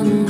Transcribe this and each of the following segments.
one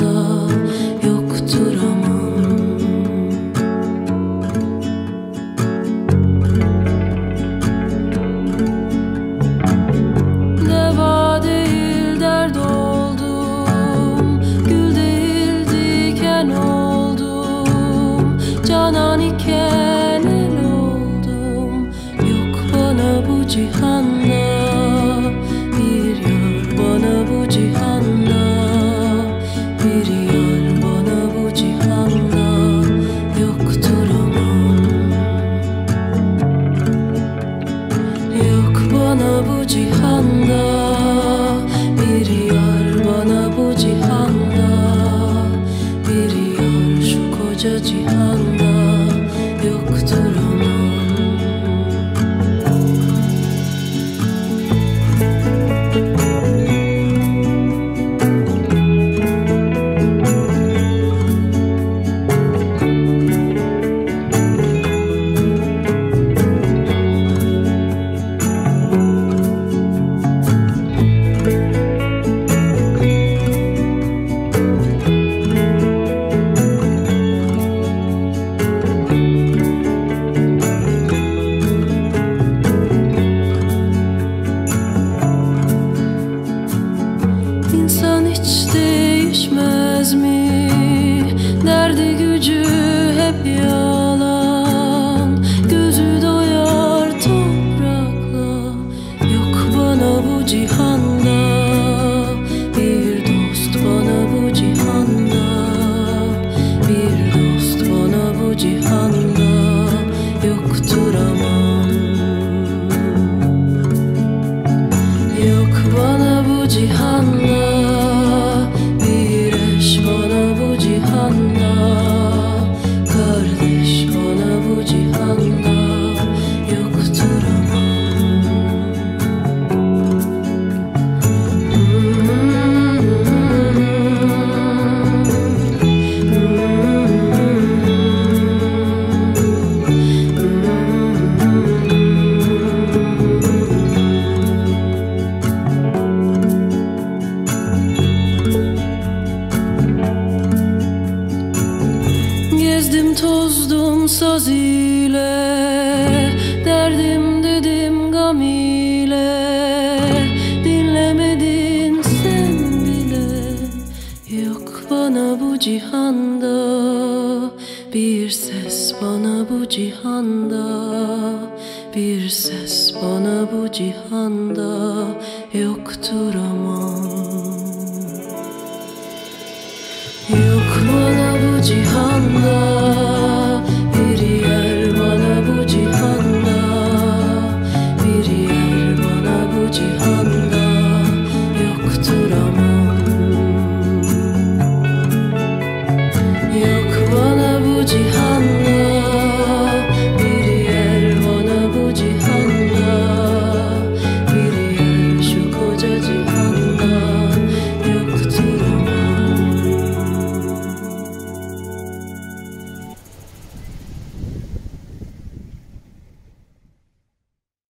这句。Mi? Derdi gücü hep yalan. Gözü doyar toprakla. Yok bana bu cihanda Gezdim tozdum saz ile Derdim dedim gam ile Dinlemedin sen bile Yok bana bu cihanda. Bir ses bana bu cihanda Bir ses bana bu cihanda. Yoktur aman Yok bana bu cihanda